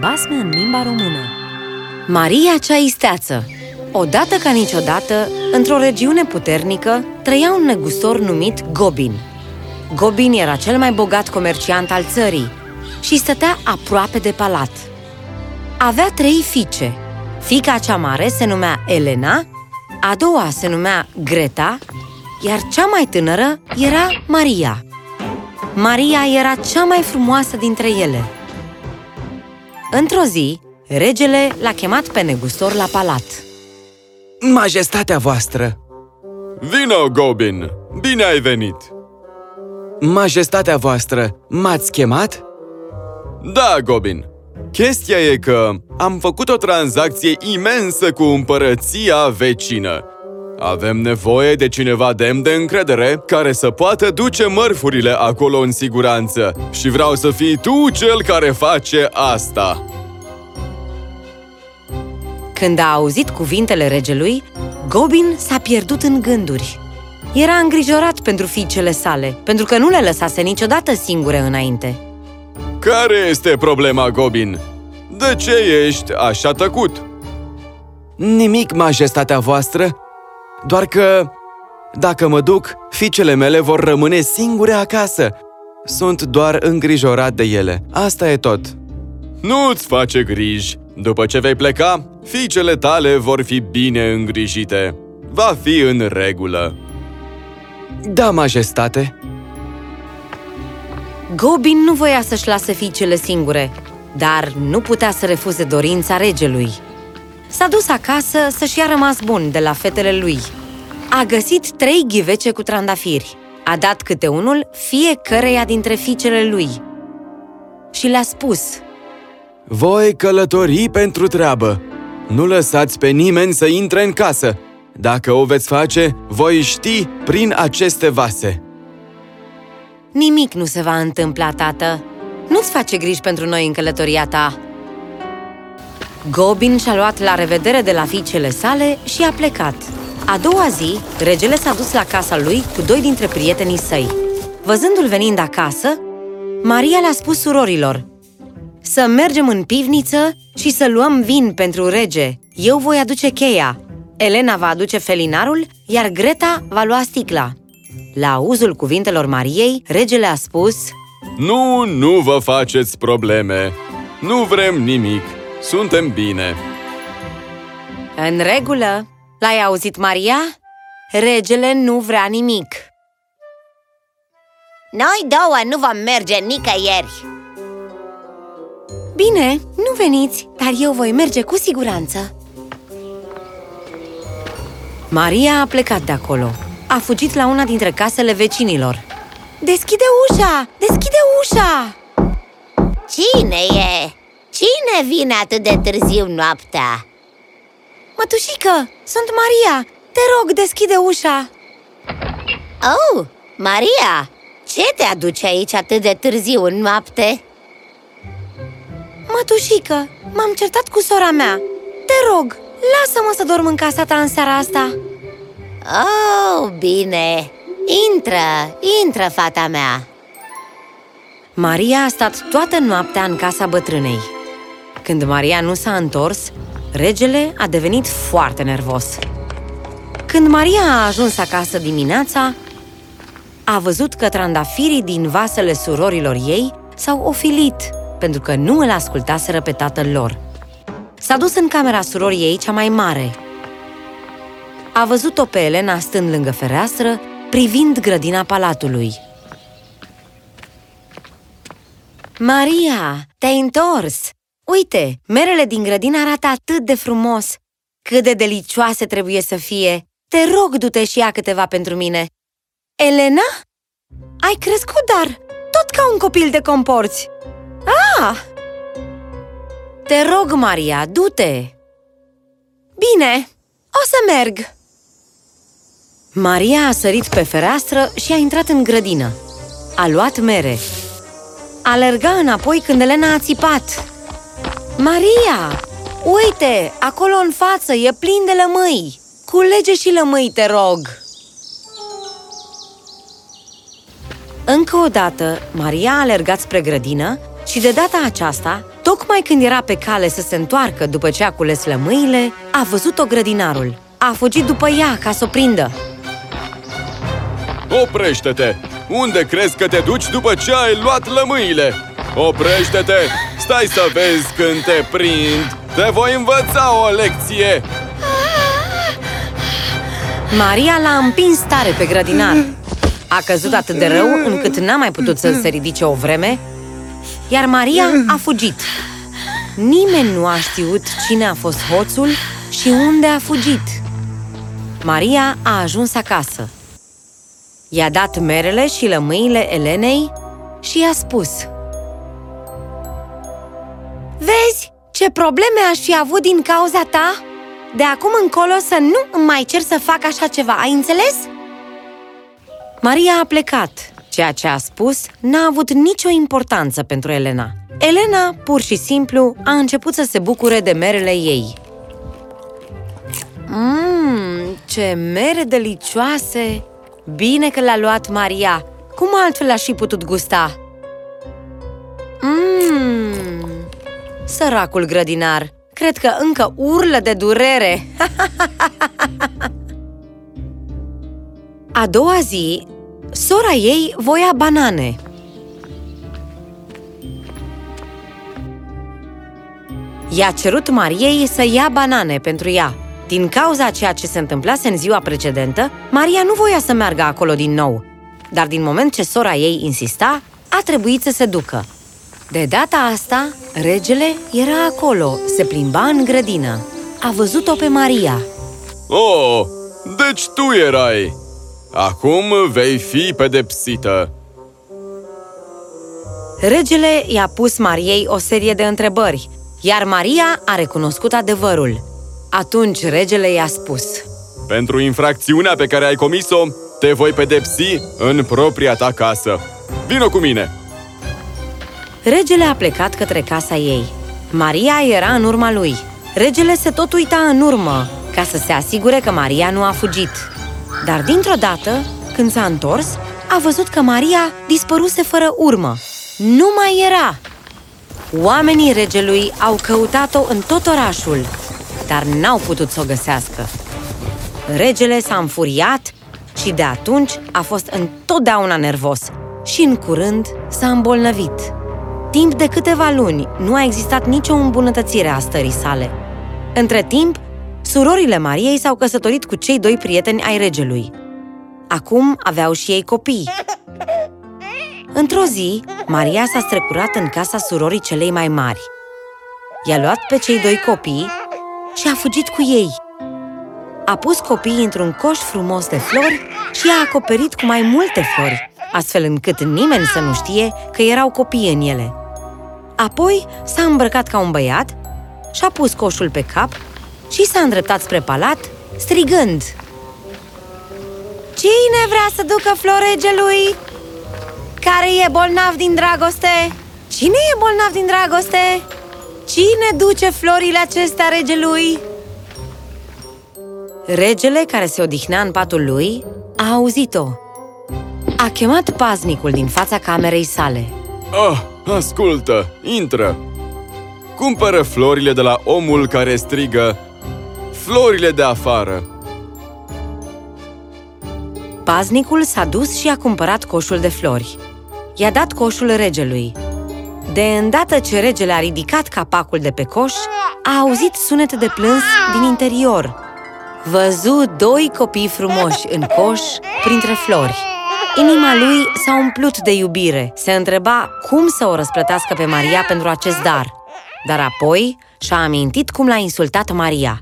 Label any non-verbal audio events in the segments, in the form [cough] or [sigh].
Basme în limba română Maria cea isteață Odată ca niciodată, într-o regiune puternică, trăia un negustor numit Gobin. Gobin era cel mai bogat comerciant al țării și stătea aproape de palat. Avea trei fiice. Fica cea mare se numea Elena, a doua se numea Greta, iar cea mai tânără era Maria. Maria era cea mai frumoasă dintre ele. Într-o zi, regele l-a chemat pe negustor la palat. Majestatea voastră! Vino, Gobin! Bine ai venit! Majestatea voastră, m-ați chemat? Da, Gobin! Chestia e că am făcut o tranzacție imensă cu împărăția vecină. Avem nevoie de cineva demn de încredere care să poată duce mărfurile acolo în siguranță și vreau să fii tu cel care face asta. Când a auzit cuvintele regelui, Gobin s-a pierdut în gânduri. Era îngrijorat pentru fiicele sale, pentru că nu le lăsase niciodată singure înainte. Care este problema, Gobin? De ce ești așa tăcut? Nimic, majestatea voastră, doar că, dacă mă duc, fiicele mele vor rămâne singure acasă. Sunt doar îngrijorat de ele, asta e tot. Nu-ți face griji! După ce vei pleca, fiicele tale vor fi bine îngrijite. Va fi în regulă. Da, majestate. Gobin nu voia să-și lase fiicele singure, dar nu putea să refuze dorința regelui. S-a dus acasă să-și ia rămas bun de la fetele lui. A găsit trei ghivece cu trandafiri. A dat câte unul fiecăreia dintre fiicele lui. Și le-a spus Voi călători pentru treabă. Nu lăsați pe nimeni să intre în casă. Dacă o veți face, voi ști prin aceste vase. Nimic nu se va întâmpla, tată. Nu-ți face griji pentru noi în călătoria ta. Gobin și-a luat la revedere de la fiicele sale și a plecat. A doua zi, regele s-a dus la casa lui cu doi dintre prietenii săi. Văzându-l venind acasă, Maria le-a spus surorilor Să mergem în pivniță și să luăm vin pentru rege. Eu voi aduce cheia. Elena va aduce felinarul, iar Greta va lua sticla. La auzul cuvintelor Mariei, regele a spus Nu, nu vă faceți probleme. Nu vrem nimic. Suntem bine. În regulă! L-ai auzit, Maria? Regele nu vrea nimic. Noi două nu vom merge nicăieri Bine, nu veniți, dar eu voi merge cu siguranță. Maria a plecat de acolo. A fugit la una dintre casele vecinilor. Deschide ușa! Deschide ușa! Cine e? Cine vine atât de târziu noaptea? Mătușică, sunt Maria! Te rog, deschide ușa! Oh, Maria! Ce te aduce aici atât de târziu în noapte? Mătușică, m-am certat cu sora mea Te rog, lasă-mă să dorm în casa ta în seara asta Oh, bine! Intră, intră, fata mea! Maria a stat toată noaptea în casa bătrânei Când Maria nu s-a întors, regele a devenit foarte nervos Când Maria a ajuns acasă dimineața, a văzut că trandafirii din vasele surorilor ei s-au ofilit pentru că nu îl ascultaseră pe tatăl lor. S-a dus în camera surorii ei cea mai mare. A văzut-o pe Elena stând lângă fereastră, privind grădina palatului. Maria, te-ai întors! Uite, merele din grădină arată atât de frumos! Cât de delicioase trebuie să fie! Te rog, du-te și ia câteva pentru mine! Elena? Ai crescut, dar tot ca un copil te comporți! Ah! Te rog, Maria, du-te! Bine, o să merg! Maria a sărit pe fereastră și a intrat în grădină. A luat mere. Alerga înapoi când Elena a țipat. Maria! Uite, acolo în față e plin de lămâi! Culege și lămâi, te rog! Încă o dată, Maria a alergat spre grădină Și de data aceasta, tocmai când era pe cale să se întoarcă după ce a cules lămâile, a văzut-o grădinarul. A fugit după ea ca să o prindă. Oprește-te! Unde crezi că te duci după ce ai luat lămâile? Oprește-te! Stai să vezi când te prind! Te voi învăța o lecție! Maria l-a împins tare pe grădinar. A căzut atât de rău încât n-a mai putut să se ridice o vreme, iar Maria a fugit. Nimeni nu a știut cine a fost hoțul și unde a fugit. Maria a ajuns acasă. I-a dat merele și lămâile Elenei și i-a spus Vezi ce probleme aș fi avut din cauza ta? De acum încolo să nu îmi mai cer să fac așa ceva, ai înțeles? Maria a plecat. Ceea ce a spus n-a avut nicio importanță pentru Elena. Elena, pur și simplu, a început să se bucure de merele ei. Mmm, ce mere delicioase! Bine că l-a luat Maria! Cum altfel aș fi putut gusta? Mmm, săracul grădinar! Cred că încă urlă de durere! [laughs] A doua zi, sora ei voia banane. I-a cerut Mariei să ia banane pentru ea. Din cauza ceea ce se întâmplase în ziua precedentă, Maria nu voia să meargă acolo din nou. Dar din moment ce sora ei insista, a trebuit să se ducă. De data asta, regele era acolo, se plimba în grădină. A văzut-o pe Maria. Oh, deci tu erai! Acum vei fi pedepsită! Regele i-a pus Mariei o serie de întrebări, iar Maria a recunoscut adevărul. Atunci regele i-a spus Pentru infracțiunea pe care ai comis-o, te voi pedepsi în propria ta casă. Vino cu mine! Regele a plecat către casa ei. Maria era în urma lui. Regele se tot uita în urmă, ca să se asigure că Maria nu a fugit. Dar dintr-o dată, când s-a întors, a văzut că Maria dispăruse fără urmă. Nu mai era! Oamenii regelui au căutat-o în tot orașul, dar n-au putut să o găsească. Regele s-a înfuriat și de atunci a fost întotdeauna nervos și în curând s-a îmbolnăvit. Timp de câteva luni nu a existat nicio îmbunătățire a stării sale. Între timp, surorile Mariei s-au căsătorit cu cei doi prieteni ai regelui. Acum aveau și ei copii. Într-o zi, Maria s-a strecurat în casa surorii celei mai mari. I-a luat pe cei doi copii și a fugit cu ei. A pus copiii într-un coș frumos de flori și i-a acoperit cu mai multe flori, astfel încât nimeni să nu știe că erau copii în ele. Apoi s-a îmbrăcat ca un băiat și-a pus coșul pe cap și s-a îndreptat spre palat, strigând Cine vrea să ducă floregelui? Care e bolnav din dragoste? Cine e bolnav din dragoste? Cine duce florile acestea regelui? Regele, care se odihnea în patul lui, a auzit-o. A chemat paznicul din fața camerei sale. Ah, ascultă, intră! Cumpără florile de la omul care strigă Florile de afară! Paznicul s-a dus și a cumpărat coșul de flori. I-a dat coșul regelui. De îndată ce regele a ridicat capacul de pe coș, a auzit sunete de plâns din interior. Văzu doi copii frumoși în coș, printre flori. Inima lui s-a umplut de iubire. Se întreba cum să o răsplătească pe Maria pentru acest dar. Dar apoi și-a amintit cum l-a insultat Maria.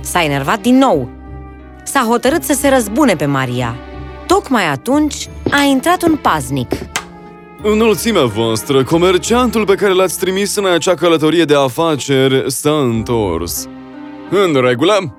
S-a enervat din nou. S-a hotărât să se răzbune pe Maria. Tocmai atunci a intrat un paznic. Înălțimea voastră, comerciantul pe care l-ați trimis în acea călătorie de afaceri s-a întors. În regulă?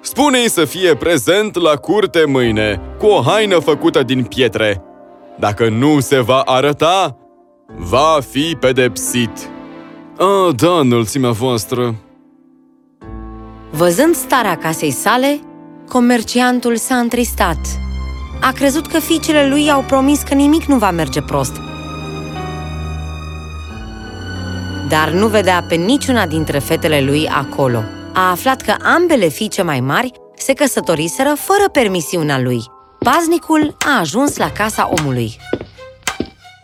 Spune-i să fie prezent la curte mâine, cu o haină făcută din pietre. Dacă nu se va arăta, va fi pedepsit. A, da, înălțimea voastră. Văzând starea casei sale, comerciantul s-a întristat. A crezut că fiicele lui i-au promis că nimic nu va merge prost. dar nu vedea pe niciuna dintre fetele lui acolo. A aflat că ambele fiice mai mari se căsătoriseră fără permisiunea lui. Paznicul a ajuns la casa omului.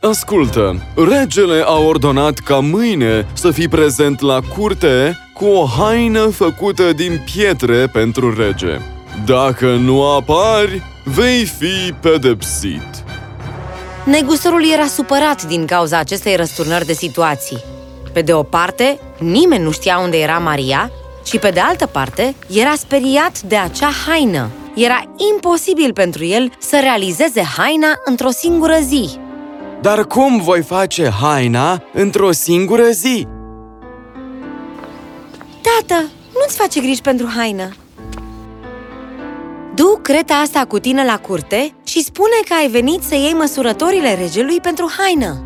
Ascultă, regele a ordonat ca mâine să fii prezent la curte cu o haină făcută din pietre pentru rege. Dacă nu apari, vei fi pedepsit. Negustorul era supărat din cauza acestei răsturnări de situații. Pe de o parte, nimeni nu știa unde era Maria și pe de altă parte, era speriat de acea haină. Era imposibil pentru el să realizeze haina într-o singură zi. Dar cum voi face haina într-o singură zi? Tată, nu-ți face griji pentru haină. Du creta asta cu tine la curte și spune că ai venit să iei măsurătorile regelui pentru haină.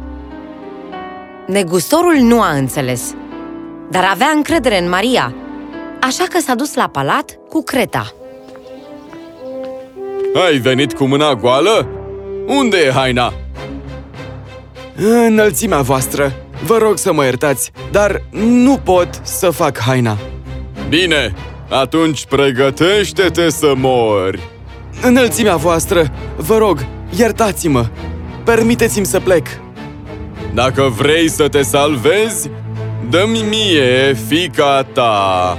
Negustorul nu a înțeles, dar avea încredere în Maria, așa că s-a dus la palat cu creta. Ai venit cu mâna goală? Unde e haina? Înălțimea voastră, vă rog să mă iertați, dar nu pot să fac haina. Bine, atunci pregătește-te să mori! Înălțimea voastră, vă rog, iertați-mă! Permiteți-mi să plec! Dacă vrei să te salvezi, dă-mi mie fica ta!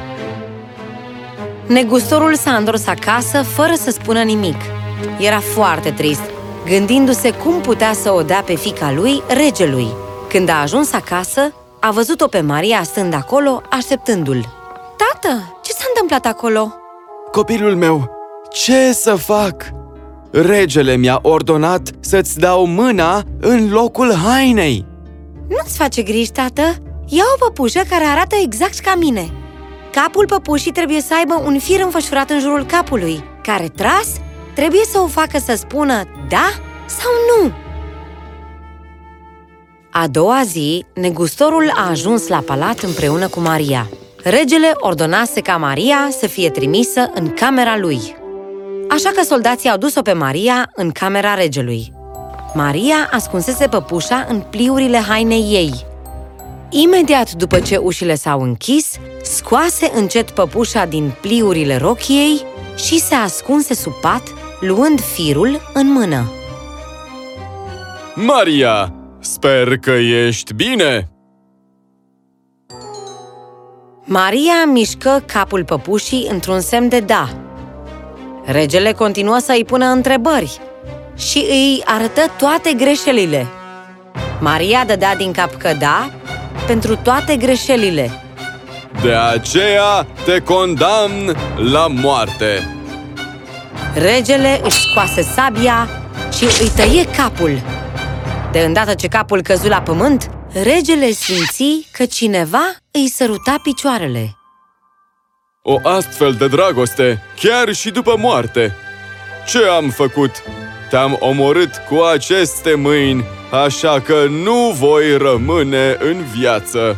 Negustorul s-a întors acasă fără să spună nimic. Era foarte trist, gândindu-se cum putea să o dea pe fica lui regelui. Când a ajuns acasă, a văzut-o pe Maria stând acolo, așteptându-l. Tată, ce s-a întâmplat acolo? Copilul meu, ce să fac? Regele mi-a ordonat să-ți dau mâna în locul hainei. Nu-ți face griji, tată! Ia o păpușă care arată exact ca mine. Capul păpușii trebuie să aibă un fir înfășurat în jurul capului, care tras trebuie să o facă să spună da sau nu. A doua zi, negustorul a ajuns la palat împreună cu Maria. Regele ordonase ca Maria să fie trimisă în camera lui. Așa că soldații au dus-o pe Maria în camera regelui. Maria ascunsese păpușa în pliurile hainei ei. Imediat după ce ușile s-au închis, scoase încet păpușa din pliurile rochiei și se ascunse sub pat, luând firul în mână. Maria, sper că ești bine! Maria mișcă capul păpușii într-un semn de da. Regele continuă să îi pună întrebări și îi arătă toate greșelile. Maria dădea din cap că da pentru toate greșelile. De aceea te condamn la moarte! Regele își scoase sabia și îi tăie capul. De îndată ce capul căzu la pământ, regele simți că cineva îi săruta picioarele. O astfel de dragoste, chiar și după moarte! Ce am făcut? Te-am omorât cu aceste mâini, așa că nu voi rămâne în viață!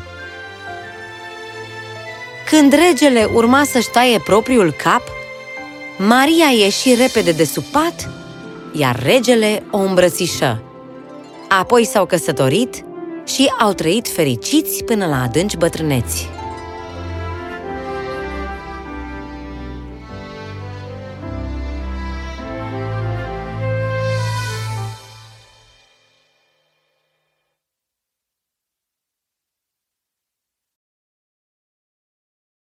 Când regele urma să-și taie propriul cap, Maria ieși repede de sub pat, iar regele o îmbrățișă. Apoi s-au căsătorit și au trăit fericiți până la adânci bătrâneți.